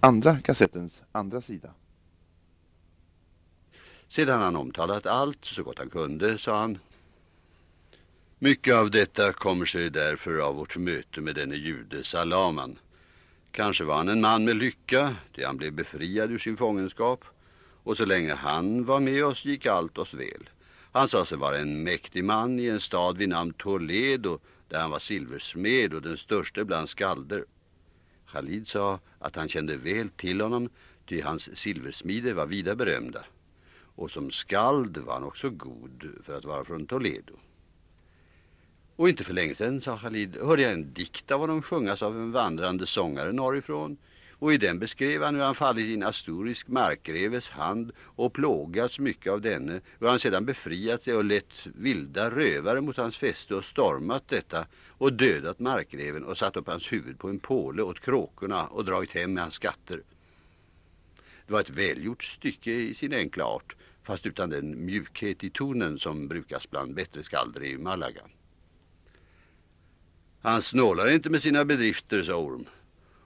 andra kassettens andra sida. Sedan han omtalat allt så gott han kunde, sa han. Mycket av detta kommer sig därför av vårt möte med denne jude Salaman. Kanske var han en man med lycka, det han blev befriad ur sin fångenskap. Och så länge han var med oss gick allt oss väl. Han sa sig vara en mäktig man i en stad vid namn Toledo där han var silversmed och den största bland skalder. Khalid sa att han kände väl till honom ty hans silversmide var vida berömda. Och som skald var han också god för att vara från Toledo. Och inte för länge sedan, sa Khalid, hörde jag en dikt av honom sjungas av en vandrande sångare norrifrån. Och i den beskrev han hur han fallit i en asturisk markreves hand och plågats mycket av denne. Hur han sedan befriat sig och lett vilda rövare mot hans fäste och stormat detta och dödat markreven och satt upp hans huvud på en påle åt kråkorna och dragit hem med hans skatter. Det var ett välgjort stycke i sin enkla art fast utan den mjukhet i tonen som brukas bland bättre skalder i Malaga. Han snålar inte med sina bedrifter, sa Orm.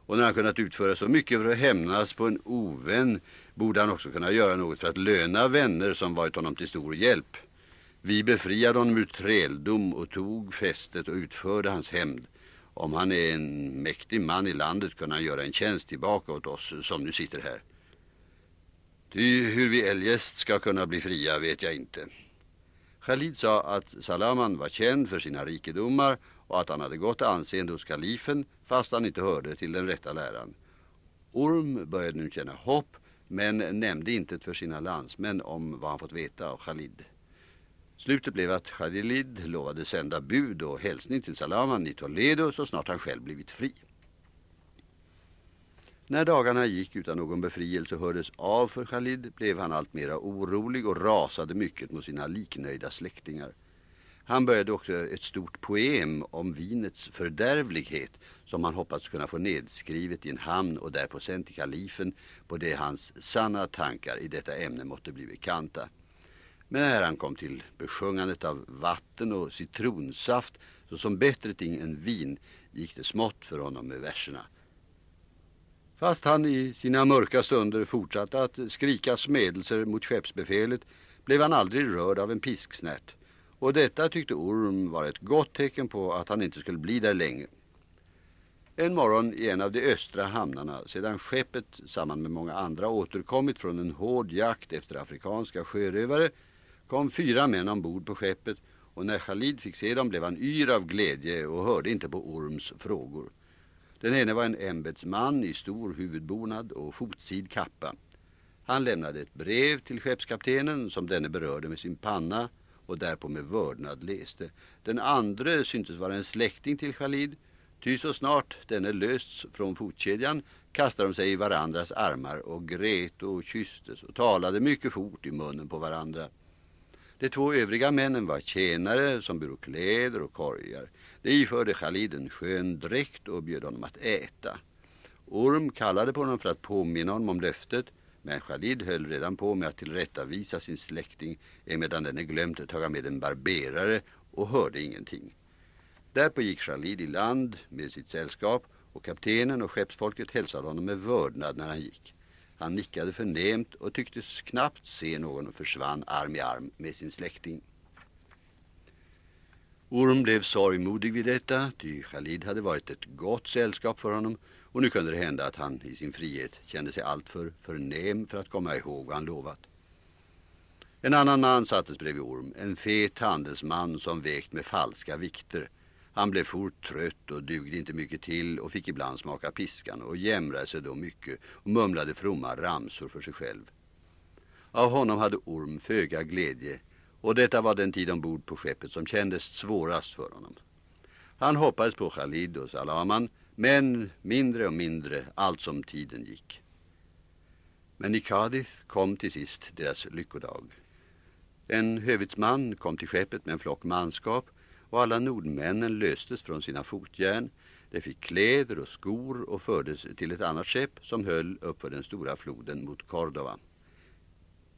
Och när han kunnat utföra så mycket för att hämnas på en ovän borde han också kunna göra något för att löna vänner som varit honom till stor hjälp. Vi befriade honom ur träldom och tog fästet och utförde hans hämnd. Om han är en mäktig man i landet kunde han göra en tjänst tillbaka åt oss som nu sitter här. Ty hur vi eljest ska kunna bli fria vet jag inte. Khalid sa att Salaman var känd för sina rikedomar och att han hade gott anseende hos kalifen fast han inte hörde till den rätta läran. Orm började nu känna hopp men nämnde inte för sina landsmän om vad han fått veta av Khalid. Slutet blev att Khalid lovade sända bud och hälsning till Salaman i Toledo så snart han själv blivit fri. När dagarna gick utan någon befrielse hördes av för Khalid blev han allt mera orolig och rasade mycket mot sina liknöjda släktingar. Han började också ett stort poem om vinets fördärvlighet som han hoppats kunna få nedskrivet i en hamn och därpå sen till kalifen på det hans sanna tankar i detta ämne måtte bli bekanta. Men när han kom till besjungandet av vatten och citronsaft så som bättre ting än vin gick det smått för honom med verserna. Fast han i sina mörka stunder fortsatte att skrika smedelser mot skeppsbefälet blev han aldrig rörd av en pisksnärt. Och detta tyckte Orm var ett gott tecken på att han inte skulle bli där länge. En morgon i en av de östra hamnarna, sedan skeppet samman med många andra återkommit från en hård jakt efter afrikanska sjörövare, kom fyra män ombord på skeppet och när Khalid fick se dem blev han yr av glädje och hörde inte på Orms frågor. Den ene var en ämbetsman i stor huvudbonad och fotsid kappa. Han lämnade ett brev till skeppskaptenen som denne berörde med sin panna och därpå med vördnad läste. Den andra syntes vara en släkting till Khalid, ty så snart denne lösts från fotkedjan kastade de sig i varandras armar och grät och kysstes och talade mycket fort i munnen på varandra. De två övriga männen var tjänare som byrå kläder och korgar. De iförde Khalid en skön dräkt och bjöd honom att äta. Orm kallade på honom för att påminna honom om löftet men Khalid höll redan på med att tillrättavisa sin släkting emedan denne glömt att taga med en barberare och hörde ingenting. Därpå gick Khalid i land med sitt sällskap och kaptenen och skeppsfolket hälsade honom med vördnad när han gick. Han nickade förnämt och tycktes knappt se någon och försvann arm i arm med sin släkting. Orm blev sorgmodig vid detta, ty Khalid hade varit ett gott sällskap för honom och nu kunde det hända att han i sin frihet kände sig alltför förnäm för att komma ihåg vad han lovat. En annan man sattes bredvid Orm, en fet handelsman som vägt med falska vikter. Han blev fort trött och dugde inte mycket till och fick ibland smaka piskan och jämrade sig då mycket och mumlade fromma ramsor för sig själv. Av honom hade Orm föga glädje och detta var den tid ombord på skeppet som kändes svårast för honom. Han hoppades på Khalid och Salaman men mindre och mindre allt som tiden gick. Men i Cardiff kom till sist deras lyckodag. En hövitsman kom till skeppet med en flock manskap och alla nordmännen löstes från sina fotjärn. De fick kläder och skor och fördes till ett annat skepp som höll uppför den stora floden mot Cordova.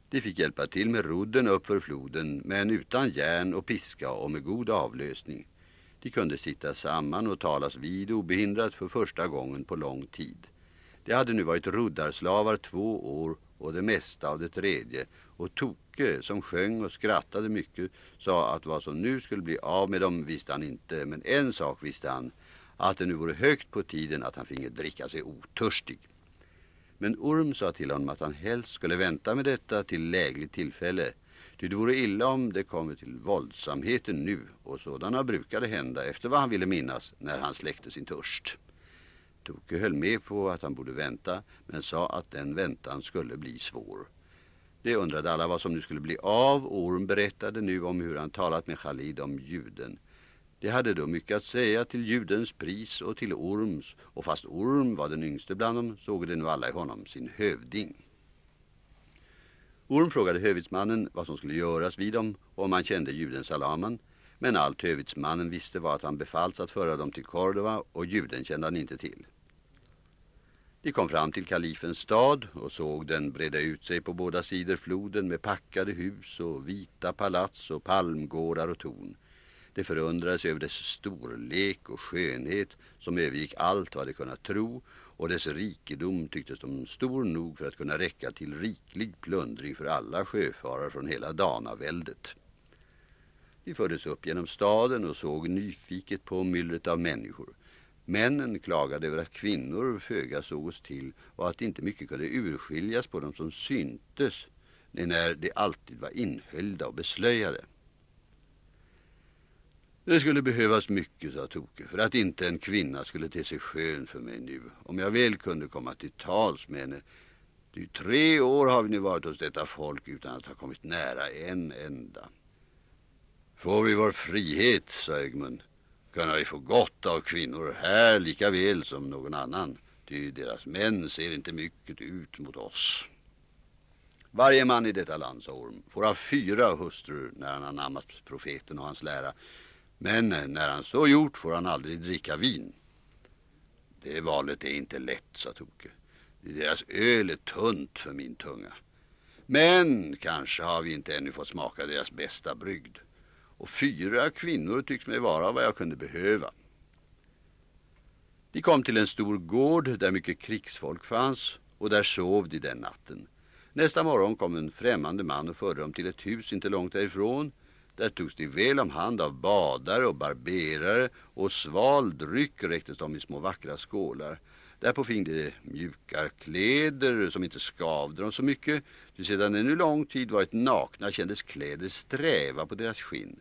De fick hjälpa till med rodden uppför floden men utan järn och piska och med god avlösning. De kunde sitta samman och talas vid obehindrat för första gången på lång tid. De hade nu varit ruddarslavar två år och det mesta av det tredje och Toke som sjöng och skrattade mycket sa att vad som nu skulle bli av med dem visste han inte men en sak visste han att det nu vore högt på tiden att han finge dricka sig otörstig. Men Orm sa till honom att han helst skulle vänta med detta till lägligt tillfälle. Ty det vore illa om det kommer till våldsamheten nu och sådana brukade hända efter vad han ville minnas när han släckte sin törst. Toke höll med på att han borde vänta men sa att den väntan skulle bli svår. Det undrade alla vad som nu skulle bli av. Orm berättade nu om hur han talat med Khalid om juden. Det hade då mycket att säga till judens pris och till Orms och fast Orm var den yngste bland dem såg det nu alla i honom sin hövding. Orm frågade hövitsmannen vad som skulle göras vid dem och om han kände juden Salaman men allt hövitsmannen visste var att han befallts att föra dem till Cordova och juden kände han inte till. De kom fram till kalifens stad och såg den breda ut sig på båda sidor floden med packade hus och vita palats och palmgårdar och torn. De förundrades över dess storlek och skönhet som övergick allt vad de kunnat tro och dess rikedom tycktes de stor nog för att kunna räcka till riklig plundring för alla sjöfarare från hela Danaväldet. De fördes upp genom staden och såg nyfiket på myllret av människor. Männen klagade över att kvinnor föga sågs till och att inte mycket kunde urskiljas på dem som syntes när de alltid var inhöljda och beslöjade. Det skulle behövas mycket, sa Toke, för att inte en kvinna skulle te sig skön för mig nu. Om jag väl kunde komma till tals med henne. I tre år har vi nu varit hos detta folk utan att ha kommit nära en enda. Får vi vår frihet, sa Egmund, kunna vi få gott av kvinnor här lika väl som någon annan. Ty deras män ser inte mycket ut mot oss. Varje man i detta land, sa Orm, får ha fyra hustrur när han har namnat profeten och hans lära. Men när han så gjort får han aldrig dricka vin. Det valet är inte lätt, sa Toke. Deras öl är tunt för min tunga. Men kanske har vi inte ännu fått smaka deras bästa brygd. Och fyra kvinnor tycks mig vara vad jag kunde behöva. De kom till en stor gård där mycket krigsfolk fanns och där sov de den natten. Nästa morgon kom en främmande man och förde dem till ett hus inte långt därifrån- där togs de väl om hand av badare och barberare och sval dryck räcktes de i små vackra skålar. Därpå fick de mjuka kläder som inte skavde dem så mycket. Ty sedan ännu lång tid varit nakna kändes kläder sträva på deras skinn.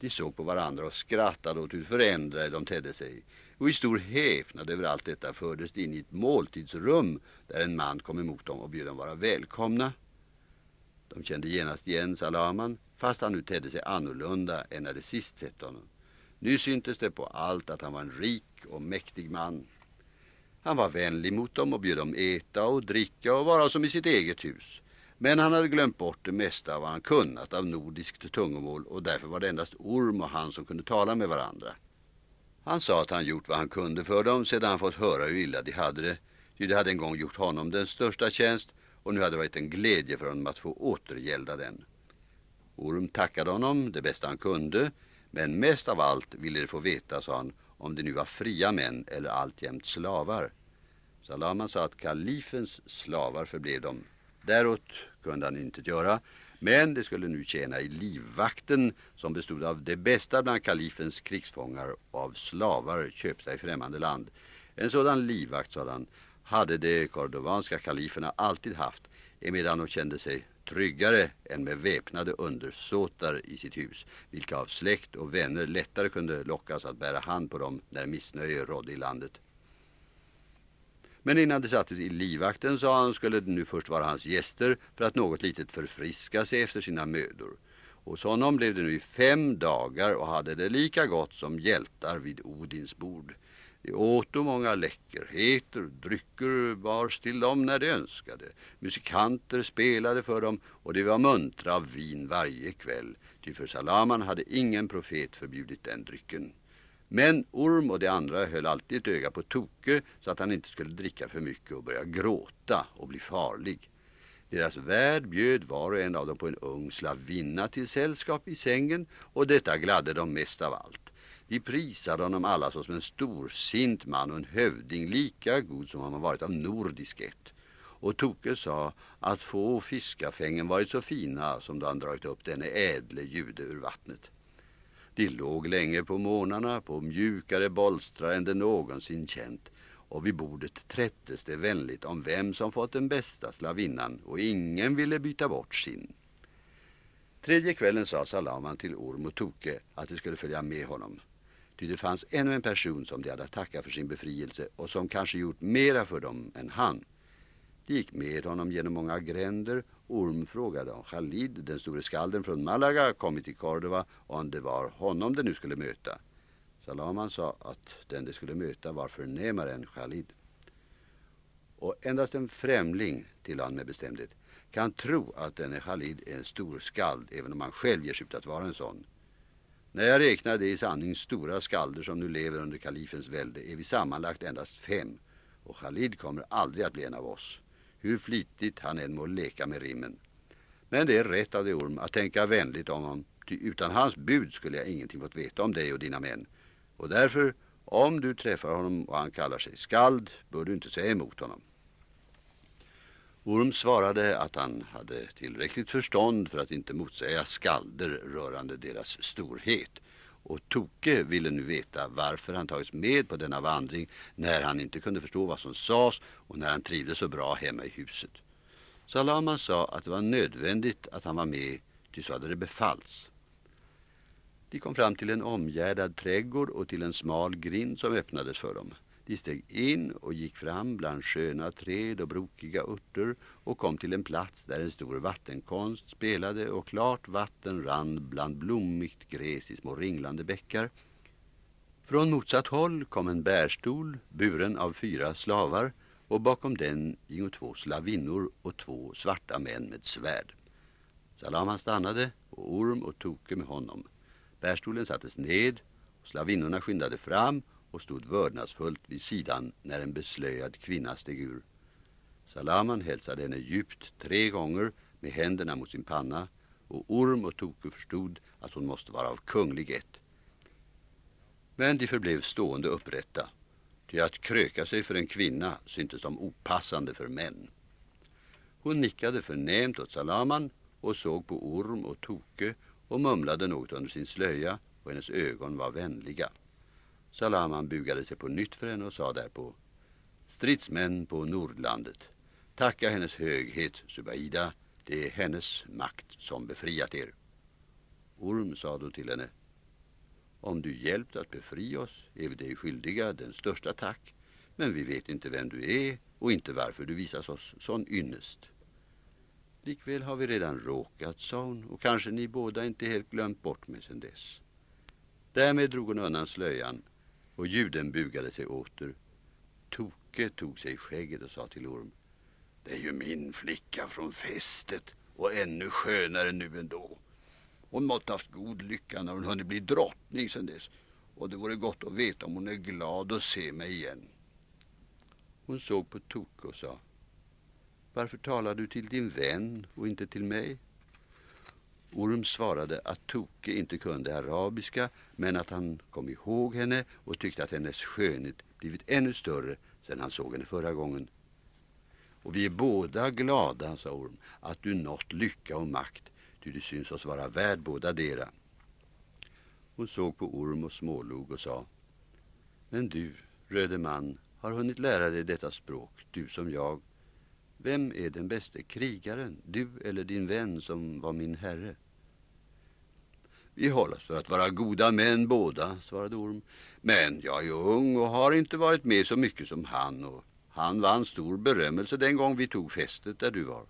De såg på varandra och skrattade åt hur förändrade de tedde sig. Och i stor häpnad över allt detta fördes de in i ett måltidsrum där en man kom emot dem och bjöd dem vara välkomna. De kände genast igen Salaman fast han nu tedde sig annorlunda än när de sist sett honom. Nu syntes det på allt att han var en rik och mäktig man. Han var vänlig mot dem och bjöd dem äta och dricka och vara som i sitt eget hus. Men han hade glömt bort det mesta av vad han kunnat av nordiskt tungomål och därför var det endast Orm och han som kunde tala med varandra. Han sa att han gjort vad han kunde för dem sedan han fått höra hur illa de hade det. Ty det hade en gång gjort honom den största tjänst och nu hade det varit en glädje för honom att få återgälda den. Orm tackade honom det bästa han kunde, men mest av allt ville de få veta, sa han, om det nu var fria män eller alltjämt slavar. Salaman sa att kalifens slavar förblev dem. Däråt kunde han inte göra, men det skulle nu tjäna i livvakten som bestod av det bästa bland kalifens krigsfångar och av slavar köpta i främmande land. En sådan livvakt, sa han, hade de kordovanska kaliferna alltid haft, emedan de kände sig tryggare än med väpnade undersåtar i sitt hus, vilka av släkt och vänner lättare kunde lockas att bära hand på dem när missnöje rådde i landet. Men innan det sattes i livvakten sa han skulle det nu först vara hans gäster för att något litet förfriska sig efter sina mödor. Hos honom blev det nu i fem dagar och hade det lika gott som hjältar vid Odins bord. De åt många läckerheter, drycker bars till dem när de önskade. Musikanter spelade för dem och det var muntra av vin varje kväll. Ty för Salaman hade ingen profet förbjudit den drycken. Men Orm och de andra höll alltid ett öga på Toke så att han inte skulle dricka för mycket och börja gråta och bli farlig. Deras värd bjöd var och en av dem på en ung slavinna till sällskap i sängen och detta gladde dem mest av allt. De prisade honom alla såsom en storsint man och en hövding lika god som han varit av nordisk ett. Och Toke sa att få fiskafängen varit så fina som då han dragit upp denne ädle jude ur vattnet. De låg länge på månarna på mjukare bolstrar än det någonsin känt och vid bordet trättes det vänligt om vem som fått den bästa slavinnan och ingen ville byta bort sin. Tredje kvällen sa Salaman till Orm och Toke att de skulle följa med honom. Ty det fanns ännu en person som de hade tackat för sin befrielse och som kanske gjort mera för dem än han. De gick med honom genom många gränder. Orm frågade om Khalid, den store skalden från Malaga, kommit till Cordova och om det var honom de nu skulle möta. Salaman sa att den de skulle möta var förnämare än Khalid. Och endast en främling, till han med bestämdhet, kan tro att denne Khalid är en stor skald, även om han själv ger sig ut att vara en sån. När jag räknar det i sanning stora skalder som nu lever under kalifens välde är vi sammanlagt endast fem och Khalid kommer aldrig att bli en av oss hur flitigt han än må leka med rimmen. Men det är rätt av dig Orm att tänka vänligt om honom, ty utan hans bud skulle jag ingenting fått veta om dig och dina män. Och därför, om du träffar honom och han kallar sig skald, bör du inte säga emot honom. Orm svarade att han hade tillräckligt förstånd för att inte motsäga skalder rörande deras storhet och Toke ville nu veta varför han tagits med på denna vandring när han inte kunde förstå vad som sades och när han trivdes så bra hemma i huset. Salama sa att det var nödvändigt att han var med, ty så hade det befallts. De kom fram till en omgärdad trädgård och till en smal grind som öppnades för dem. De steg in och gick fram bland sköna träd och brokiga örter och kom till en plats där en stor vattenkonst spelade och klart vatten rann bland blommigt gräs i små ringlande bäckar. Från motsatt håll kom en bärstol buren av fyra slavar och bakom den gick två slavinnor och två svarta män med svärd. Salaman stannade och Orm och Toke med honom. Bärstolen sattes ned och slavinnorna skyndade fram och stod vördnadsfullt vid sidan när en beslöjad kvinna steg ur. Salaman hälsade henne djupt tre gånger med händerna mot sin panna och Orm och Toke förstod att hon måste vara av kunglig ett. Men de förblev stående upprätta, till att kröka sig för en kvinna syntes de opassande för män. Hon nickade förnämt åt Salaman och såg på Orm och Toke och mumlade något under sin slöja och hennes ögon var vänliga. Salaman bugade sig på nytt för henne och sa därpå Stridsmän på Nordlandet, tacka hennes höghet Subaida, det är hennes makt som befriat er. Orm sa då till henne Om du hjälpt att befria oss är vi dig skyldiga den största tack men vi vet inte vem du är och inte varför du visas oss sån ynnest. Likväl har vi redan råkat, sa hon, och kanske ni båda inte helt glömt bort mig sedan dess. Därmed drog hon undan slöjan och juden bugade sig åter. Toke tog sig skägget och sa till Orm. Det är ju min flicka från festet och ännu skönare nu ändå. Hon måtte haft god lycka när hon hunnit bli drottning sen dess. Och det vore gott att veta om hon är glad att se mig igen. Hon såg på Toke och sa. Varför talar du till din vän och inte till mig? Orm svarade att Toke inte kunde arabiska men att han kom ihåg henne och tyckte att hennes skönhet blivit ännu större sedan han såg henne förra gången. Och vi är båda glada, sa Orm, att du nått lycka och makt, ty du syns oss vara värd båda dera. Hon såg på Orm och smålog och sa Men du, röde man, har hunnit lära dig detta språk, du som jag vem är den bäste krigaren, du eller din vän som var min herre? Vi hållas för att vara goda män båda, svarade Orm. Men jag är ung och har inte varit med så mycket som han och han vann stor berömmelse den gång vi tog festet där du var.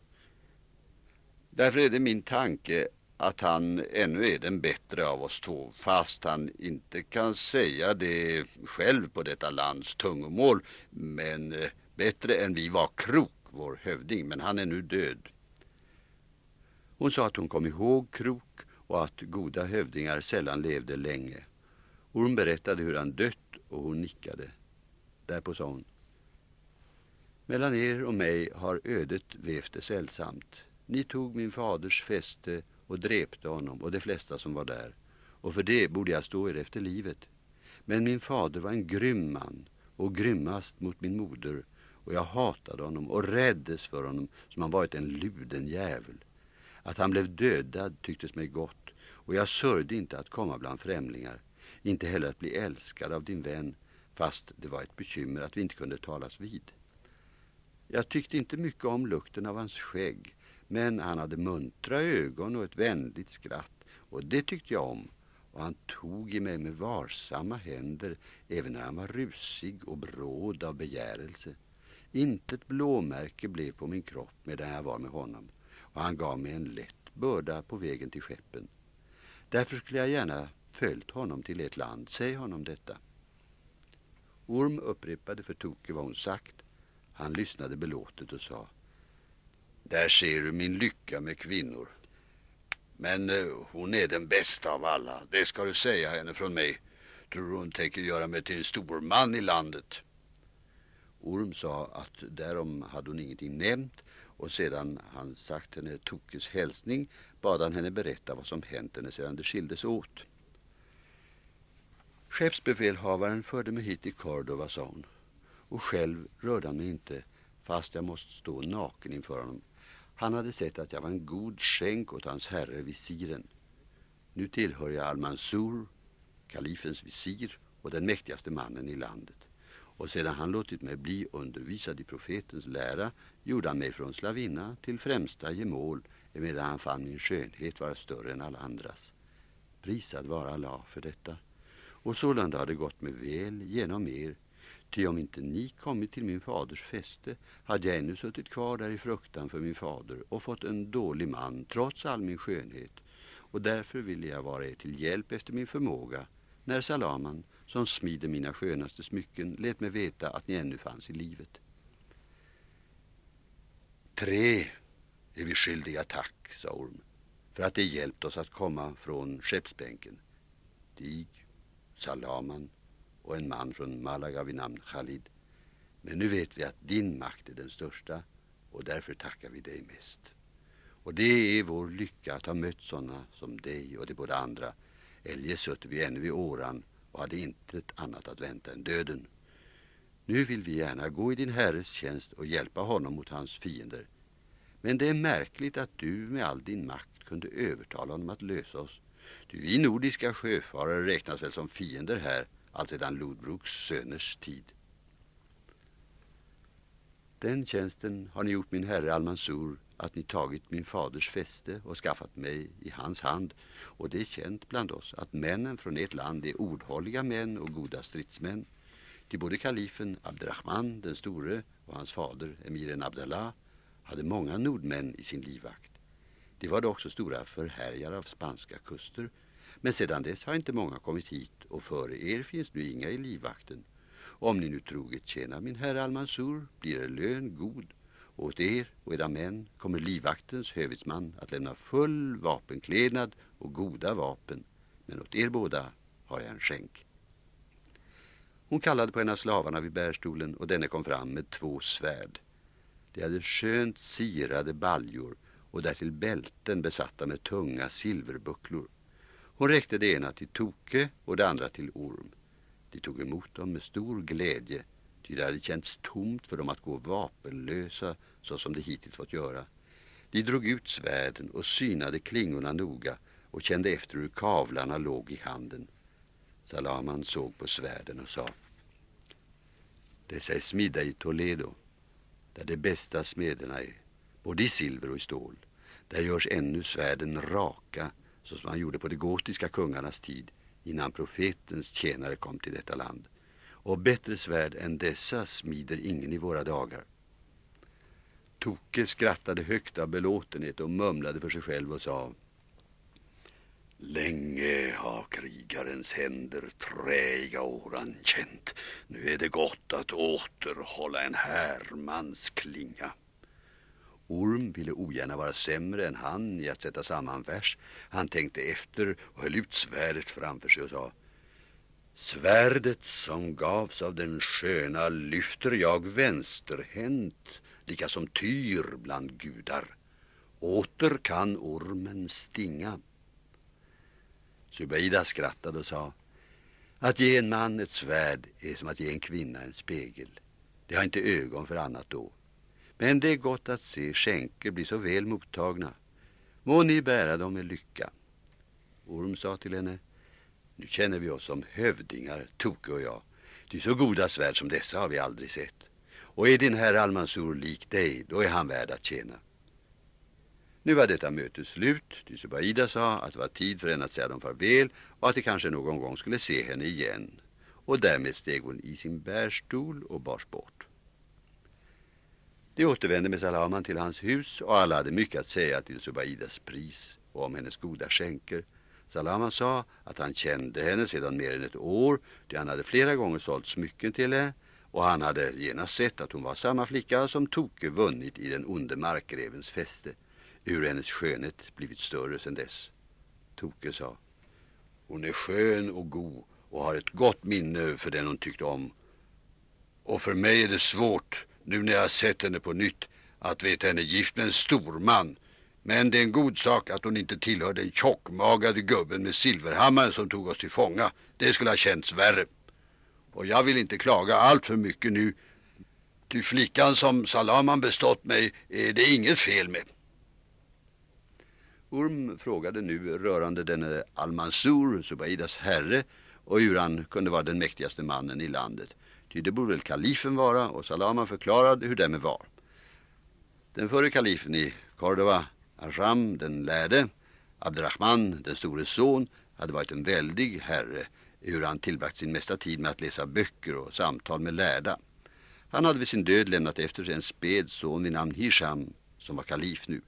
Därför är det min tanke att han ännu är den bättre av oss två fast han inte kan säga det själv på detta lands tungomål men eh, bättre än vi var krok vår hövding, men han är nu död. Hon sa att hon kom ihåg Krok och att goda hövdingar sällan levde länge. Hon berättade hur han dött och hon nickade. Därpå sa hon. Mellan er och mig har ödet vävt det sällsamt. Ni tog min faders fäste och drepte honom och de flesta som var där. Och för det borde jag stå er efter livet. Men min fader var en grym man och grymmast mot min moder och jag hatade honom och räddes för honom som han varit en luden djävul. Att han blev dödad tycktes mig gott och jag sörjde inte att komma bland främlingar, inte heller att bli älskad av din vän fast det var ett bekymmer att vi inte kunde talas vid. Jag tyckte inte mycket om lukten av hans skägg men han hade muntra ögon och ett vänligt skratt och det tyckte jag om och han tog i mig med varsamma händer även när han var rusig och bråd av begärelse. Inte ett blåmärke blev på min kropp medan jag var med honom och han gav mig en lätt börda på vägen till skeppen. Därför skulle jag gärna följt honom till ett land. Säg honom detta. Orm upprepade för Toke vad hon sagt. Han lyssnade belåtet och sa Där ser du min lycka med kvinnor. Men eh, hon är den bästa av alla. Det ska du säga henne från mig. Tror hon tänker göra mig till en stor man i landet. Orm sa att därom hade hon ingenting nämnt och sedan han sagt henne Tokes hälsning bad han henne berätta vad som hänt henne sedan de skildes åt. Skeppsbefälhavaren förde mig hit till Cordova, sa hon. Och själv rörde han mig inte, fast jag måste stå naken inför honom. Han hade sett att jag var en god skänk åt hans herre visiren. Nu tillhör jag Al-Mansur, kalifens visir och den mäktigaste mannen i landet. Och sedan han låtit mig bli undervisad i profetens lära gjorde han mig från slavinna till främsta gemål emedan han fann min skönhet vara större än alla andras. Prisad vara Allah för detta. Och sålunda har det gått mig väl genom er. Ty om inte ni kommit till min faders fäste hade jag ännu suttit kvar där i fruktan för min fader och fått en dålig man trots all min skönhet. Och därför ville jag vara er till hjälp efter min förmåga när Salaman, som smider mina skönaste smycken, lät mig veta att ni ännu fanns i livet. Tre är vi skyldiga tack, sa Orm, för att det hjälpt oss att komma från skeppsbänken. Dig, Salaman och en man från Malaga vid namn Khalid. Men nu vet vi att din makt är den största och därför tackar vi dig mest. Och det är vår lycka att ha mött sådana som dig och de båda andra. Eljest sötte vi ännu i åran och hade inte annat att vänta än döden. Nu vill vi gärna gå i din herres tjänst och hjälpa honom mot hans fiender. Men det är märkligt att du med all din makt kunde övertala honom att lösa oss. Du, vi nordiska sjöfarare räknas väl som fiender här alltsedan Lodbroks söners tid. Den tjänsten har ni gjort min herre Almansur att ni tagit min faders fäste och skaffat mig i hans hand och det är känt bland oss att männen från ert land är ordhålliga män och goda stridsmän. Till både kalifen Abderrahman den store och hans fader emiren Abdallah hade många nordmän i sin livvakt. De var då också stora förhärjare av spanska kuster men sedan dess har inte många kommit hit och före er finns nu inga i livvakten. Om ni nu troget tjänar min herre Almansur blir er lön god och åt er och era män kommer livvaktens hövitsman att lämna full vapenklädnad och goda vapen men åt er båda har jag en skänk. Hon kallade på en av slavarna vid bärstolen och denne kom fram med två svärd. De hade skönt sirade baljor och därtill bälten besatta med tunga silverbucklor. Hon räckte det ena till Toke och det andra till Orm. De tog emot dem med stor glädje, ty det hade känts tomt för dem att gå vapenlösa så som de hittills fått göra. De drog ut svärden och synade klingorna noga och kände efter hur kavlarna låg i handen. Salaman såg på svärden och sa Dessa är smidda i Toledo, där de bästa smederna är, både i silver och i stål. Där görs ännu svärden raka så som man gjorde på de gotiska kungarnas tid innan profetens tjänare kom till detta land. Och bättre svärd än dessa smider ingen i våra dagar. Toke skrattade högt av belåtenhet och mumlade för sig själv och sa Länge har krigarens händer träiga åran känt. Nu är det gott att återhålla en härmans klinga. Orm ville ogärna vara sämre än han i att sätta samman vers. Han tänkte efter och höll ut svärdet framför sig och sa Svärdet som gavs av den sköna lyfter jag vänsterhänt lika som tyr bland gudar. Åter kan ormen stinga. Subaida skrattade och sa Att ge en man ett svärd är som att ge en kvinna en spegel. Det har inte ögon för annat då. Men det är gott att se skänker bli så väl mottagna. Må ni bära dem med lycka. Orm sa till henne, nu känner vi oss som hövdingar, Toke och jag. Ty så goda svärd som dessa har vi aldrig sett. Och är din herr Almansor lik dig, då är han värd att tjäna. Nu var detta möte slut, ty Subaida sa att det var tid för henne att säga dem farväl och att de kanske någon gång skulle se henne igen. Och därmed steg hon i sin bärstol och bars bort. De återvände med Salaman till hans hus och alla hade mycket att säga till Subaidas pris och om hennes goda skänker. Salaman sa att han kände henne sedan mer än ett år, ty han hade flera gånger sålt smycken till henne och han hade genast sett att hon var samma flicka som Toke vunnit i den onde markrevens fäste. Ur hennes skönhet blivit större sedan dess. Toke sa, hon är skön och god och har ett gott minne för den hon tyckte om. Och för mig är det svårt, nu när jag sett henne på nytt, att veta henne gift med en stor man. Men det är en god sak att hon inte tillhör den tjockmagade gubben med silverhammaren som tog oss till fånga. Det skulle ha känts värre. Och jag vill inte klaga allt för mycket nu. Ty flickan som Salaman bestått mig eh, är det inget fel med. Orm frågade nu rörande denne Al-Mansur, Subaidas herre, och hur han kunde vara den mäktigaste mannen i landet. Ty det borde väl kalifen vara, och Salaman förklarade hur det var. Den förre kalifen i Cordova, Aram, den lärde, Abderrahman, den store son, hade varit en väldig herre, hur han tillbragt sin mesta tid med att läsa böcker och samtal med lärda. Han hade vid sin död lämnat efter sig en sped son vid namn Hisham, som var kalif nu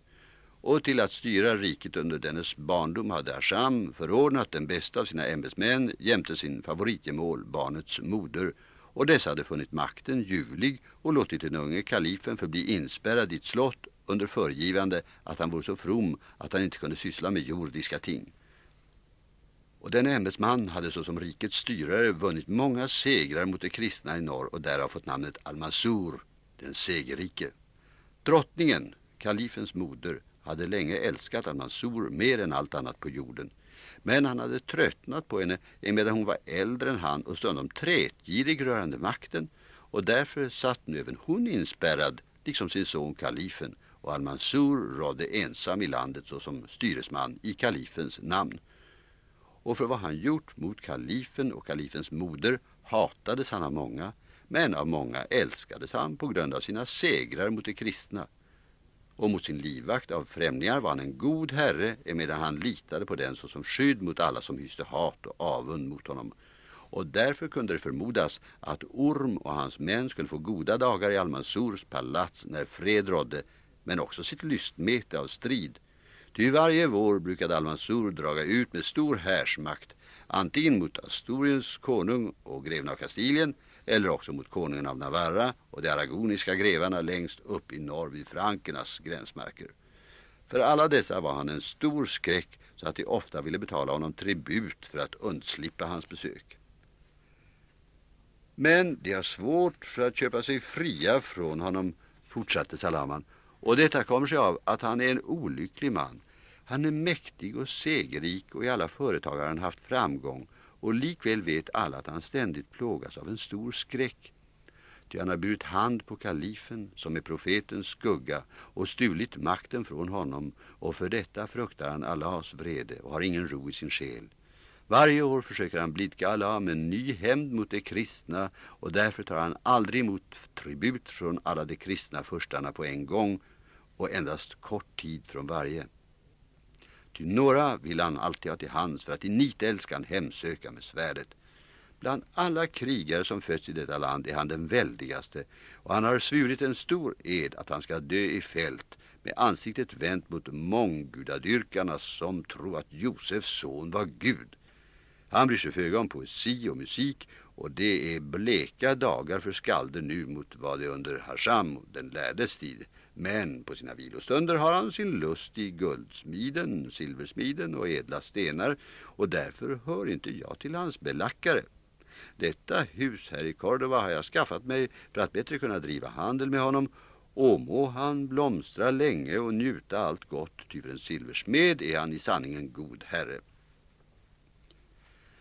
och till att styra riket under dennes barndom hade Hisham förordnat den bästa av sina ämbetsmän jämte sin favoritgemål, barnets moder, och dessa hade funnit makten ljuvlig och låtit den unge kalifen förbli inspärrad i ett slott under föregivande att han var så from att han inte kunde syssla med jordiska ting. Och den ämbetsman hade såsom rikets styrare vunnit många segrar mot de kristna i norr och därav fått namnet Al-Mansur, den segerrike. Drottningen, kalifens moder, hade länge älskat Al-Mansur mer än allt annat på jorden. Men han hade tröttnat på henne emedan hon var äldre än han och stundom trätgirig rörande makten och därför satt nu även hon inspärrad liksom sin son kalifen och Al-Mansur rådde ensam i landet såsom styresman i kalifens namn. Och för vad han gjort mot kalifen och kalifens moder hatades han av många men av många älskades han på grund av sina segrar mot de kristna och mot sin livvakt av främlingar var han en god herre emedan han litade på den såsom skydd mot alla som hyste hat och avund mot honom. Och därför kunde det förmodas att Orm och hans män skulle få goda dagar i Almansors palats när fred rådde, men också sitt lystmete av strid. Ty varje vår brukade Almansur draga ut med stor härsmakt, antingen mot Asturiens konung och greven av Kastilien, eller också mot konungen av Navarra och de aragoniska grevarna längst upp i norr vid frankernas gränsmarker. För alla dessa var han en stor skräck så att de ofta ville betala honom tribut för att undslippa hans besök. Men de har svårt för att köpa sig fria från honom, fortsatte Salaman. Och detta kommer sig av att han är en olycklig man. Han är mäktig och segerrik och i alla företag har han haft framgång och likväl vet alla att han ständigt plågas av en stor skräck. Ty han har burit hand på kalifen som är profetens skugga och stulit makten från honom och för detta fruktar han Allahs vrede och har ingen ro i sin själ. Varje år försöker han blidka Allah med ny hämnd mot de kristna och därför tar han aldrig emot tribut från alla de kristna förstarna på en gång och endast kort tid från varje. Ty några vill han alltid ha till hands för att i nitälskan hemsöka med svärdet. Bland alla krigare som föds i detta land är han den väldigaste och han har svurit en stor ed att han ska dö i fält med ansiktet vänt mot månggudadyrkarna som tror att Josefs son var Gud. Han bryr sig föga om poesi och musik och det är bleka dagar för skalder nu mot vad det under Hasham, den lärdes tid, men på sina vilostunder har han sin lust i guldsmiden, silversmiden och ädla stenar och därför hör inte jag till hans belackare. Detta hus här i Cordova har jag skaffat mig för att bättre kunna driva handel med honom och må han blomstra länge och njuta allt gott, ty för en silversmed är han i sanning en god herre.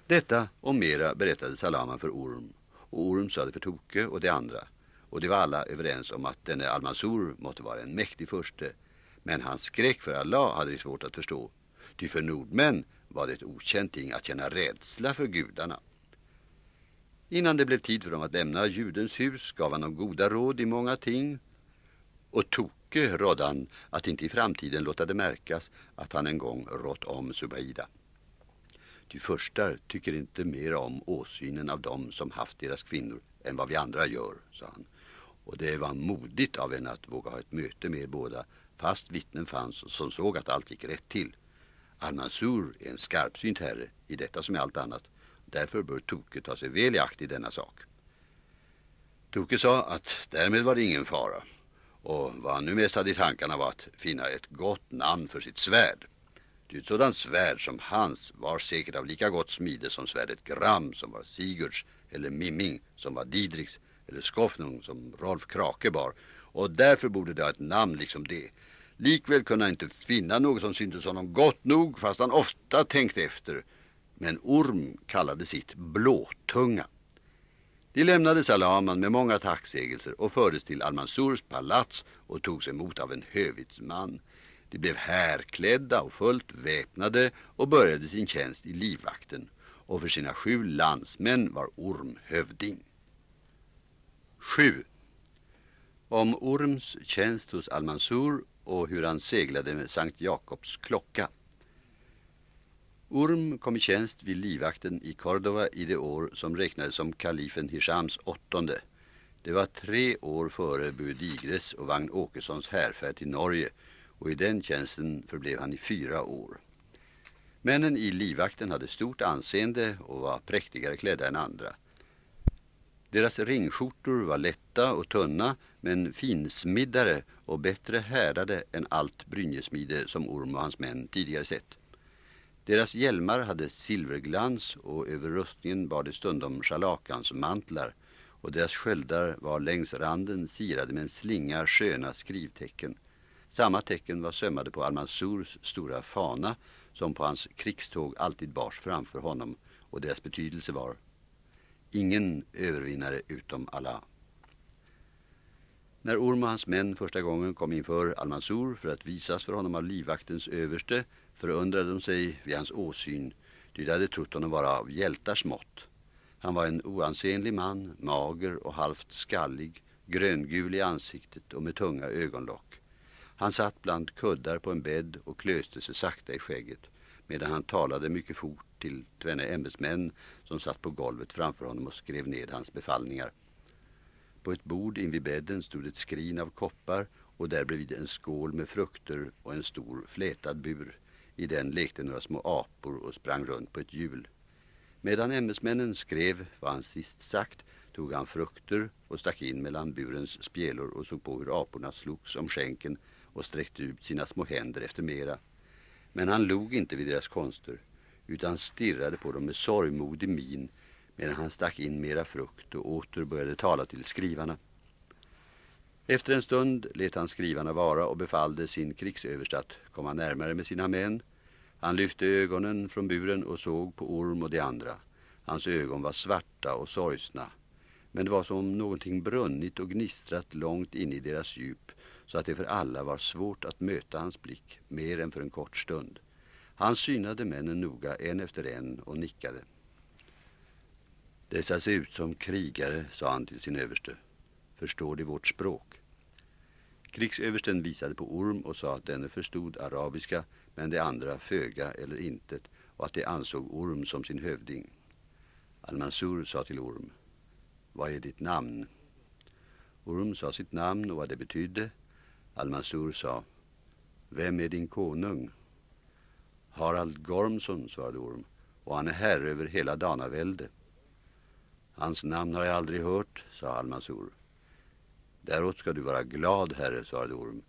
Detta och mera berättade Salaman för Orm, och Orm sade för Toke och de andra, och de var alla överens om att denne Almansur måtte vara en mäktig förste, men hans skräck för Allah hade de svårt att förstå. Ty för nordmän var det ett okänt ting att känna rädsla för gudarna. Innan det blev tid för dem att lämna judens hus gav han dem goda råd i många ting. Och Toke rådde han att inte i framtiden låta det märkas att han en gång rått om Subaida. Ty förstar tycker inte mer om åsynen av dem som haft deras kvinnor än vad vi andra gör, sa han. Och det var modigt av henne att våga ha ett möte med båda, fast vittnen fanns som såg att allt gick rätt till. Al-Mansur är en skarpsynt herre i detta som i allt annat. Därför bör Toke ta sig väl i akt i denna sak. Toke sa att därmed var det ingen fara. Och vad han nu mest hade i tankarna var att finna ett gott namn för sitt svärd. Ty ett sådant svärd som hans var säkert av lika gott smide som svärdet Gram som var Sigurds eller Mimming som var Didriks eller Skofnung som Rolf Krake bar. Och därför borde det ha ett namn liksom det. Likväl kunde han inte finna något som syntes honom gott nog fast han ofta tänkte efter. Men Orm kallade sitt blåtunga. De lämnade Salaman med många tacksägelser och fördes till Almansurs palats och togs emot av en hövitsman. De blev härklädda och fullt väpnade och började sin tjänst i livvakten. Och för sina sju landsmän var Orm hövding. 7. Om Orms tjänst hos Almansur och hur han seglade med Sankt Jakobs klocka. Orm kom i tjänst vid livvakten i Cordova i det år som räknades som kalifen Hishams åttonde. Det var tre år före Budigres och Vagn Åkessons härfärd till Norge och i den tjänsten förblev han i fyra år. Männen i livvakten hade stort anseende och var präktigare klädda än andra. Deras ringskjortor var lätta och tunna men finsmiddare och bättre härdade än allt brynjesmide som Orm och hans män tidigare sett. Deras hjälmar hade silverglans och över rustningen bar det stundom schalakans mantlar och deras sköldar var längs randen sirade med en slinga sköna skrivtecken. Samma tecken var sömmade på Almansurs stora fana som på hans krigståg alltid bars framför honom och deras betydelse var ingen övervinnare utom Allah. När Orm och hans män första gången kom inför Almansur för att visas för honom av livvaktens överste förundrade de sig vid hans åsyn, ty de hade trott honom vara av hjältars mått. Han var en oansenlig man, mager och halvt skallig, gröngul i ansiktet och med tunga ögonlock. Han satt bland kuddar på en bädd och klöste sig sakta i skägget, medan han talade mycket fort till tvenne ämbetsmän som satt på golvet framför honom och skrev ned hans befallningar. På ett bord invid bädden stod ett skrin av koppar och där bredvid en skål med frukter och en stor flätad bur. I den lekte några små apor och sprang runt på ett hjul. Medan ämbetsmännen skrev vad han sist sagt tog han frukter och stack in mellan burens spjälor och såg på hur aporna slogs om skänken och sträckte ut sina små händer efter mera. Men han log inte vid deras konster utan stirrade på dem med sorgmodig min medan han stack in mera frukt och åter började tala till skrivarna. Efter en stund let han skrivarna vara och befallde sin krigsöverste att komma närmare med sina män. Han lyfte ögonen från buren och såg på Orm och de andra. Hans ögon var svarta och sorgsna. Men det var som någonting brunnit och gnistrat långt in i deras djup så att det för alla var svårt att möta hans blick mer än för en kort stund. Han synade männen noga en efter en och nickade. Dessa ser ut som krigare, sa han till sin överste. Förstår de vårt språk? Krigsöversten visade på Orm och sa att denne förstod arabiska men de andra föga eller intet och att de ansåg Orm som sin hövding. Al-Mansur sa till Orm, vad är ditt namn? Orm sa sitt namn och vad det betydde. Al-Mansur sa, vem är din konung? Harald Gormsson, svarade Orm, och han är herre över hela Danavälde. Hans namn har jag aldrig hört, sa Almansor. Däråt ska du vara glad, herre, svarade Orm.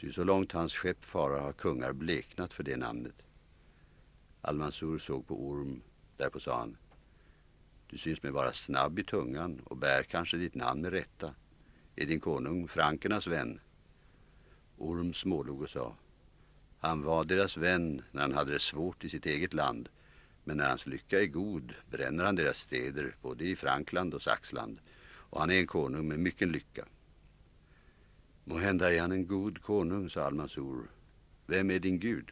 Ty så långt hans skepp fara har kungar bleknat för det namnet. Almansor såg på Orm, därpå sa han. Du syns mig vara snabb i tungan och bär kanske ditt namn med rätta. Är din konung frankernas vän? Orm smålog och sa. Han var deras vän när han hade det svårt i sitt eget land. Men när hans lycka är god bränner han deras städer både i Frankland och Saxland och han är en konung med mycket lycka. Må hända är han en god konung, sa Almansor. Vem är din gud?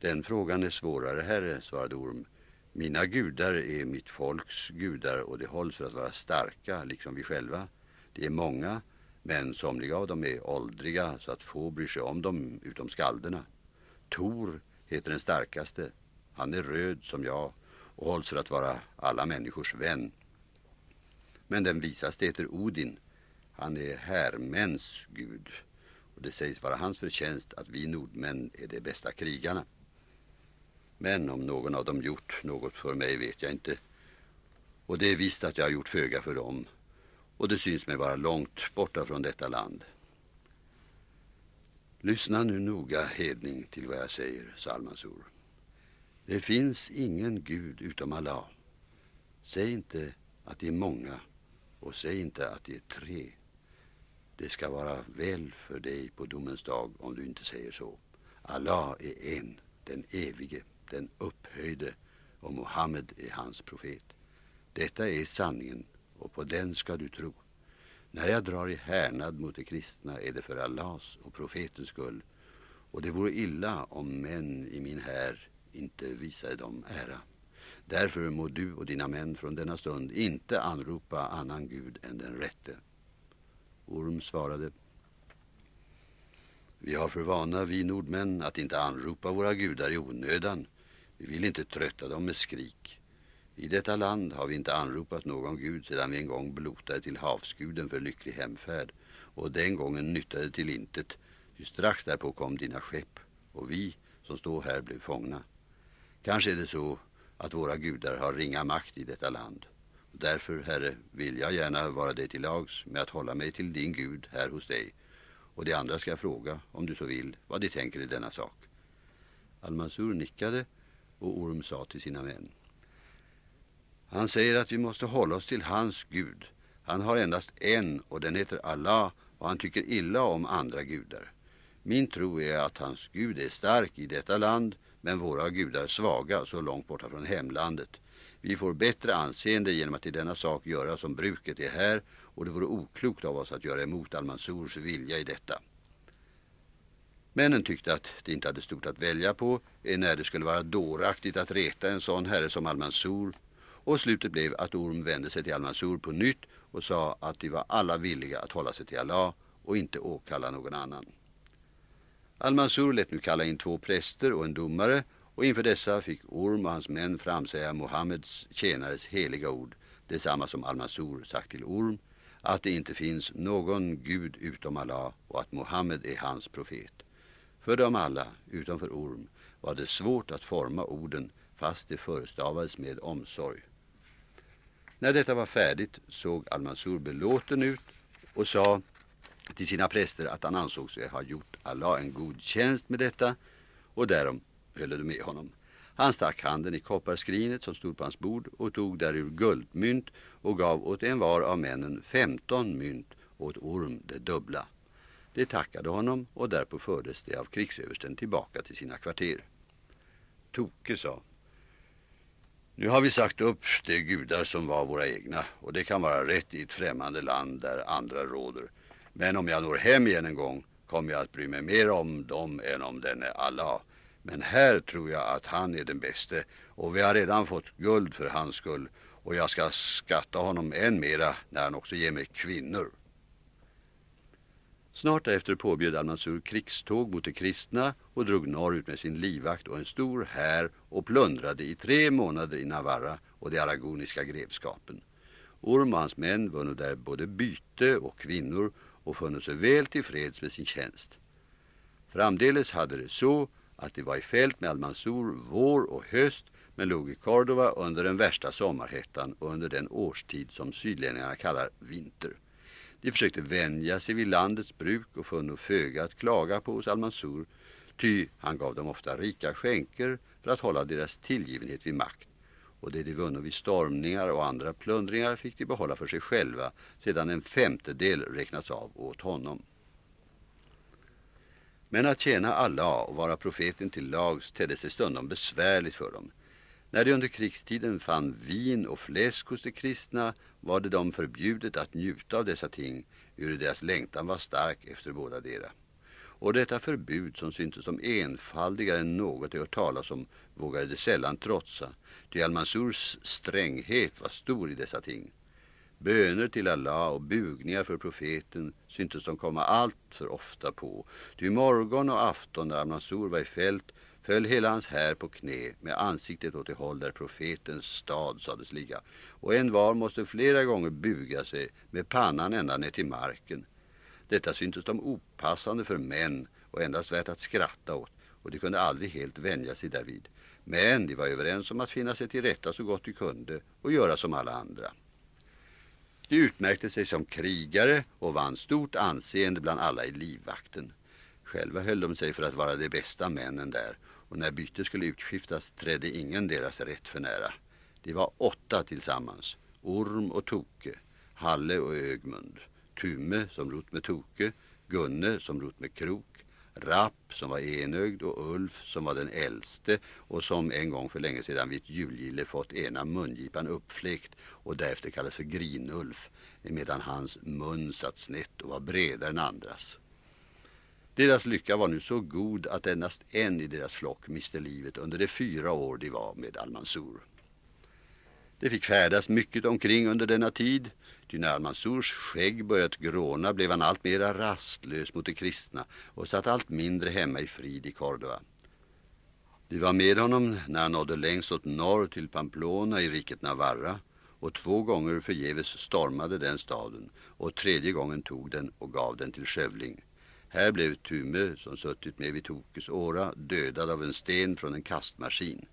Den frågan är svårare, herre, svarade Orm. Mina gudar är mitt folks gudar och det hålls för att vara starka, liksom vi själva. De är många, men somliga av dem är åldriga så att få bryr sig om dem utom skalderna. Tor heter den starkaste. Han är röd som jag och hålls för att vara alla människors vän. Men den visaste heter Odin. Han är härmäns gud och det sägs vara hans förtjänst att vi nordmän är de bästa krigarna. Men om någon av dem gjort något för mig vet jag inte. Och det är visst att jag har gjort föga för dem. Och det syns mig vara långt borta från detta land. Lyssna nu noga, hedning, till vad jag säger, Salmansor. Det finns ingen gud utom Allah. Säg inte att det är många och säg inte att det är tre. Det ska vara väl för dig på domens dag om du inte säger så. Allah är en, den evige, den upphöjde och Mohammed är hans profet. Detta är sanningen och på den ska du tro. När jag drar i härnad mot de kristna är det för Allahs och profetens skull och det vore illa om män i min här inte visade dem ära. Därför må du och dina män från denna stund inte anropa annan Gud än den rätte. Orm svarade Vi har för vana, vi nordmän, att inte anropa våra gudar i onödan. Vi vill inte trötta dem med skrik. I detta land har vi inte anropat någon gud sedan vi en gång blotade till havsguden för lycklig hemfärd. Och den gången nyttade till intet. Ju strax därpå kom dina skepp och vi som står här blev fångna. Kanske är det så att våra gudar har ringa makt i detta land. Därför, Herre, vill jag gärna vara dig till lags med att hålla mig till din Gud här hos dig. Och de andra ska fråga, om du så vill, vad de tänker i denna sak. Almansur nickade och Orm sa till sina män. Han säger att vi måste hålla oss till hans Gud. Han har endast en och den heter Allah och han tycker illa om andra gudar. Min tro är att hans Gud är stark i detta land men våra gudar svaga så långt borta från hemlandet. Vi får bättre anseende genom att i denna sak göra som bruket är här och det vore oklokt av oss att göra emot Almansors vilja i detta. Männen tyckte att det inte hade stort att välja på när det skulle vara dåraktigt att reta en sån herre som Almansor och slutet blev att Orm vände sig till Al-Mansur på nytt och sa att de var alla villiga att hålla sig till Allah och inte åkalla någon annan. Al-Mansur lät nu kalla in två präster och en domare och inför dessa fick Orm och hans män framsäga Mohammeds tjänares heliga ord, detsamma som Al-Mansur sagt till Orm, att det inte finns någon gud utom Allah och att Mohammed är hans profet. För dem alla, utom för Orm, var det svårt att forma orden fast det förestavades med omsorg. När detta var färdigt såg Al-Mansur belåten ut och sa till sina präster att han ansåg sig ha gjort Allah en god tjänst med detta och därom höll de med honom. Han stack handen i kopparskrinet som stod på hans bord och tog därur guldmynt och gav åt en var av männen 15 mynt och åt orm det dubbla. Det tackade honom och därpå fördes det av krigsöversten tillbaka till sina kvarter. Toke sa nu har vi sagt upp de gudar som var våra egna och det kan vara rätt i ett främmande land där andra råder. Men om jag når hem igen en gång kommer jag att bry mig mer om dem än om denne Allah. Men här tror jag att han är den bäste och vi har redan fått guld för hans skull och jag ska skatta honom än mera när han också ger mig kvinnor. Snart därefter påbjöd Al-Mansur krigståg mot de kristna och drog norrut med sin livvakt och en stor här och plundrade i tre månader i Navarra och de aragoniska grevskapen. Orm och hans män vunno där både byte och kvinnor och funnit sig väl tillfreds med sin tjänst. Framdeles hade det så att det var i fält med Al-Mansur vår och höst men låg i Cordova under den värsta sommarhettan och under den årstid som sydlänningarna kallar vinter. De försökte vänja sig vid landets bruk och funno föga att klaga på hos Al-Mansur, ty han gav dem ofta rika skänker för att hålla deras tillgivenhet vid makt. Och det de vunno vid stormningar och andra plundringar fick de behålla för sig själva sedan en femtedel räknats av åt honom. Men att tjäna Allah och vara profeten till lags tedde sig stundom besvärligt för dem. När de under krigstiden fann vin och fläsk hos de kristna var det dem förbjudet att njuta av dessa ting, ur deras längtan var stark efter båda deras. Och detta förbud som syntes som enfaldigare än något de hört talas om vågade de sällan trotsa, ty Al-Mansurs stränghet var stor i dessa ting. Böner till Allah och bugningar för profeten syntes de komma allt för ofta på. Ty morgon och afton när Al-Mansur var i fält föll hela hans här på knä med ansiktet åt det håll där profetens stad sades ligga. Och en var måste flera gånger buga sig med pannan ända ner till marken. Detta syntes de opassande för män och endast värt att skratta åt och de kunde aldrig helt vänja sig därvid. Men de var överens om att finna sig till rätta så gott de kunde och göra som alla andra. De utmärkte sig som krigare och vann stort anseende bland alla i livvakten. Själva höll de sig för att vara de bästa männen där och när bytet skulle utskiftas trädde ingen deras rätt för nära. De var åtta tillsammans, Orm och Toke, Halle och Ögmund, Tume som rot med Toke, Gunne som rot med Krok, Rapp som var enögd och Ulf som var den äldste och som en gång för länge sedan vid ett julgille fått ena mungipan uppfläkt och därefter kallades för Grinulf medan hans mun satt snett och var bredare än andras. Deras lycka var nu så god att endast en i deras flock miste livet under de fyra år de var med Al-Mansur. De fick färdas mycket omkring under denna tid, ty när Al-Mansurs skägg börjat gråna blev han allt mera rastlös mot de kristna och satt allt mindre hemma i frid i Cordova. De var med honom när han nådde längst åt norr till Pamplona i riket Navarra och två gånger förgäves stormade den staden och tredje gången tog den och gav den till skövling. Här blev Tume, som suttit med vid Tokes åra, dödad av en sten från en kastmaskin.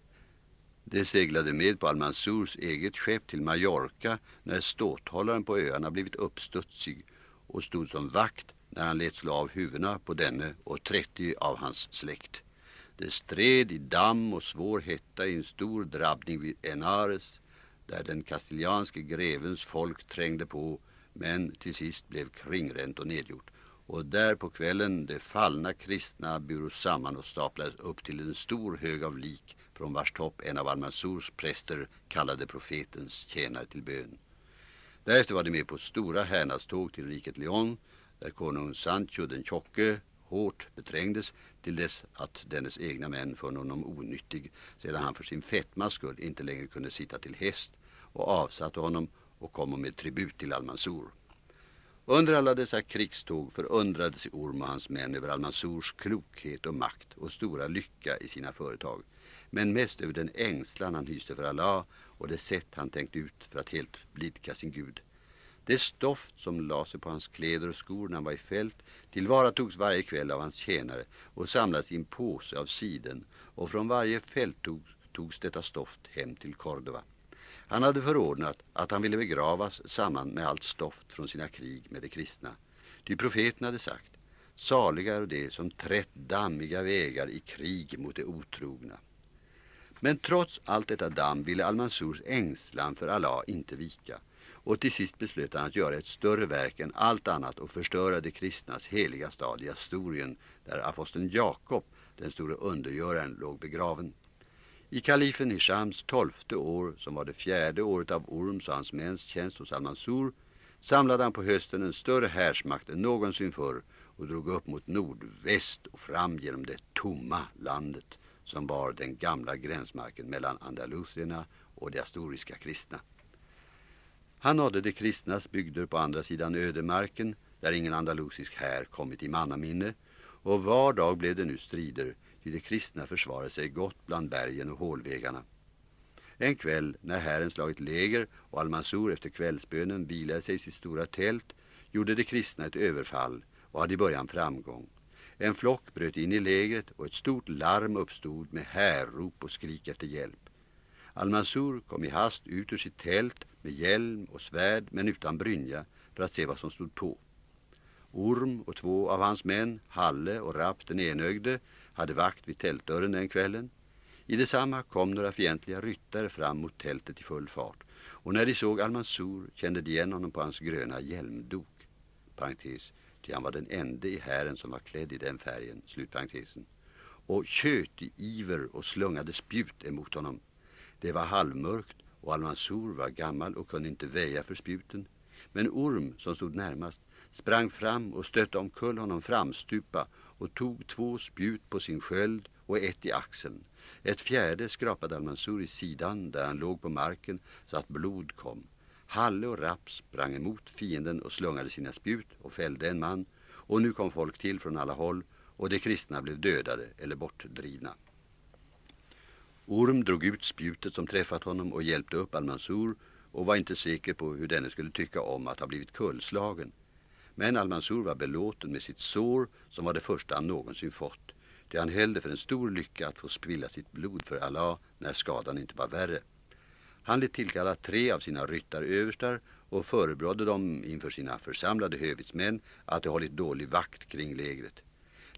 De seglade med på Almansurs eget skepp till Mallorca när ståthållaren på öarna blivit uppstudsig och stod som vakt när han lät slå av huvudena på denne och 30 av hans släkt. Det stred i damm och svår hetta i en stor drabbning vid Enares där den kastilianske grevens folk trängde på men till sist blev kringränt och nedgjort och där på kvällen de fallna kristna buros samman och staplades upp till en stor hög av lik från vars topp en av Almansors präster kallade profetens tjänare till bön. Därefter var de med på stora härnadståg till riket Lyon där konung Sancho den tjocke hårt beträngdes till dess att dennes egna män fann honom onyttig sedan han för sin fetmas skull inte längre kunde sitta till häst och avsatte honom och kom med tribut till Almansor. Under alla dessa krigståg förundrade sig Orm och hans män över Almansors klokhet och makt och stora lycka i sina företag. Men mest över den ängslan han hyste för Allah och det sätt han tänkt ut för att helt blidka sin Gud. Det stoft som la sig på hans kläder och skor när han var i fält tillvaratogs varje kväll av hans tjänare och samlades i en påse av siden och från varje fält togs detta stoft hem till Cordova. Han hade förordnat att han ville begravas samman med allt stoft från sina krig med de kristna. Ty profeten hade sagt, saliga är det som trätt dammiga vägar i krig mot de otrogna. Men trots allt detta damm ville Almansurs ängslan för Allah inte vika. Och till sist beslöt han att göra ett större verk än allt annat och förstöra de kristnas heliga stad i Astorien där aposteln Jakob, den store undergöraren, låg begraven. I kalifen Hishams tolfte år, som var det fjärde året av Orms och hans mäns tjänst hos Al-Mansur, samlade han på hösten en större härsmakt än någonsin förr och drog upp mot nordväst och fram genom det tomma landet som var den gamla gränsmarken mellan Andalusierna och de astoriska kristna. Han nådde de kristnas bygder på andra sidan ödemarken där ingen andalusisk här kommit i mannaminne och var dag blev det nu strider ty de kristna försvarade sig gott bland bergen och hålvägarna. En kväll när herren slagit läger och Almansur efter kvällsbönen vilade sig i sitt stora tält gjorde de kristna ett överfall och hade i början framgång. En flock bröt in i lägret och ett stort larm uppstod med härrop och skrik efter hjälp. Almansur kom i hast ut ur sitt tält med hjälm och svärd men utan brynja för att se vad som stod på. Orm och två av hans män, Halle och Rapp den enögde, hade vakt vid tältdörren den kvällen. I detsamma kom några fientliga ryttare fram mot tältet i full fart och när de såg Almansur kände de igen honom på hans gröna hjälmdok. parentes, ty han var den enda i hären som var klädd i den färgen, slutparentesen, och tjöt i iver och slungade spjut emot honom. Det var halvmörkt och Almansor var gammal och kunde inte väja för spjuten. Men Orm, som stod närmast, sprang fram och stötte omkull honom framstupa och tog två spjut på sin sköld och ett i axeln. Ett fjärde skrapade Almansur i sidan där han låg på marken så att blod kom. Halle och Rapp sprang emot fienden och slungade sina spjut och fällde en man. Och nu kom folk till från alla håll och de kristna blev dödade eller bortdrivna. Orm drog ut spjutet som träffat honom och hjälpte upp Almansur och var inte säker på hur denne skulle tycka om att ha blivit kullslagen. Men Almansur var belåten med sitt sår som var det första han någonsin fått. Det han hällde för en stor lycka att få spilla sitt blod för Allah när skadan inte var värre. Han lät tillkalla tre av sina ryttaröverstar och förebrådde dem inför sina församlade hövitsmän att de hållit dålig vakt kring lägret.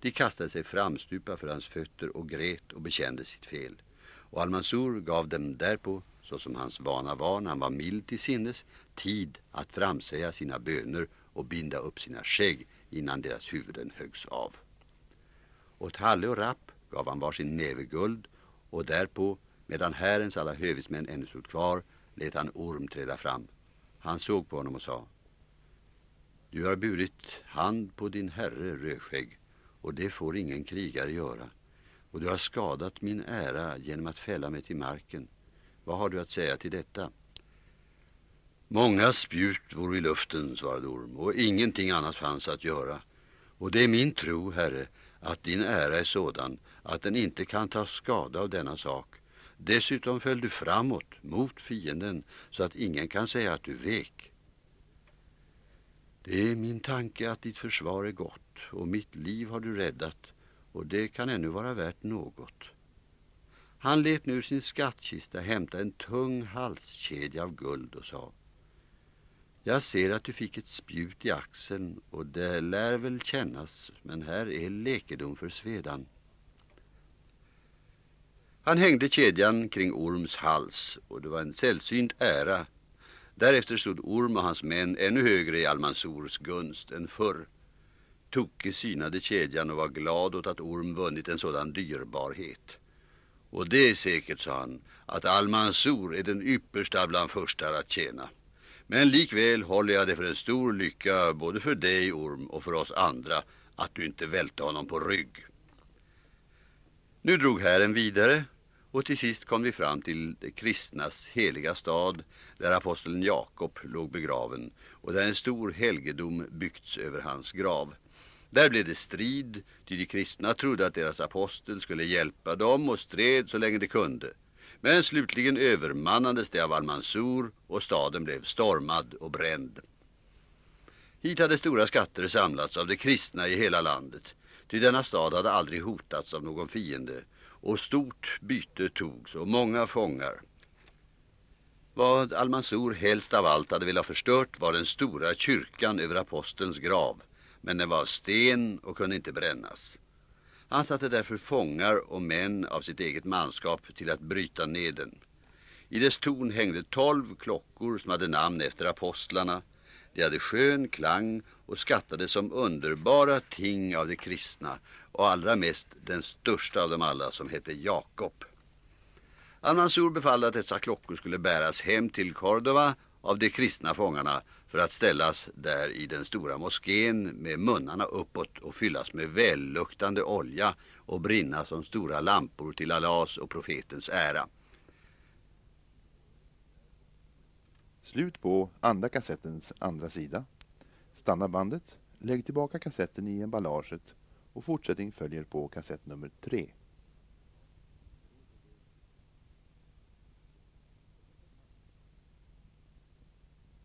De kastade sig framstupa för hans fötter och grät och bekände sitt fel. Och Almansur gav dem därpå, så som hans vana var när han var mild till sinnes, tid att framsäga sina böner och binda upp sina skägg innan deras huvuden högs av. Åt Halle och Rapp gav han var sin näve guld och därpå, medan härens alla hövitsmän ännu stod kvar, lät han Orm träda fram. Han såg på honom och sa Du har burit hand på din herre, Rödskägg, och det får ingen krigare göra. Och du har skadat min ära genom att fälla mig till marken. Vad har du att säga till detta? Många spjut vore i luften, svarade Orm, och ingenting annat fanns att göra. Och det är min tro, herre, att din ära är sådan att den inte kan ta skada av denna sak. Dessutom föll du framåt mot fienden så att ingen kan säga att du vek. Det är min tanke att ditt försvar är gott och mitt liv har du räddat och det kan ännu vara värt något. Han let nu sin skattkista hämta en tung halskedja av guld och sa jag ser att du fick ett spjut i axeln och det lär väl kännas men här är läkedom för svedan. Han hängde kedjan kring Orms hals och det var en sällsynt ära. Därefter stod Orm och hans män ännu högre i Almansors gunst än förr. Toke synade kedjan och var glad åt att Orm vunnit en sådan dyrbarhet. Och det är säkert, sa han, att Almansor är den yppersta bland förstar att tjäna. Men likväl håller jag det för en stor lycka både för dig, Orm, och för oss andra att du inte välte honom på rygg. Nu drog Herren vidare och till sist kom vi fram till det kristnas heliga stad där aposteln Jakob låg begraven och där en stor helgedom byggts över hans grav. Där blev det strid, ty de kristna trodde att deras apostel skulle hjälpa dem och stred så länge de kunde. Men slutligen övermannades det av Al-Mansur och staden blev stormad och bränd. Hit hade stora skatter samlats av de kristna i hela landet, ty denna stad hade aldrig hotats av någon fiende, och stort byte togs och många fångar. Vad Al-Mansur helst av allt hade velat förstört var den stora kyrkan över apostelns grav, men den var av sten och kunde inte brännas. Han satte därför fångar och män av sitt eget manskap till att bryta ned den. I dess torn hängde tolv klockor som hade namn efter apostlarna. De hade skön klang och skattades som underbara ting av de kristna och allra mest den största av dem alla som hette Jakob. Almansor befallde att dessa klockor skulle bäras hem till Cordova av de kristna fångarna för att ställas där i den stora moskén med munnarna uppåt och fyllas med välluktande olja och brinna som stora lampor till Allahs och profetens ära. Slut på andra kassettens andra sida. Stanna bandet, lägg tillbaka kassetten i emballaget och fortsättning följer på kassett nummer tre.